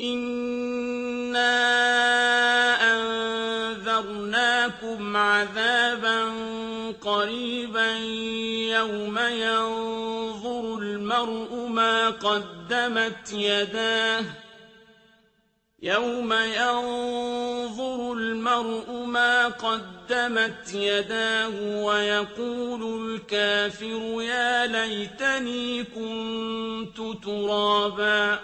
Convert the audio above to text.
إِنَّا أَنذَرْنَاكُمْ عَذَابًا قَرِيبًا يَوْمَ يَنظُرُ الْمَرْءُ مَا قَدَّمَتْ يَدَاهُ يَوْمَ يَنظُرُ الْمَرْءُ مَا قَدَّمَتْ يَدَاهُ وَيَقُولُ الْكَافِرُ يَا لَيْتَنِي كُنتُ تُرَابًا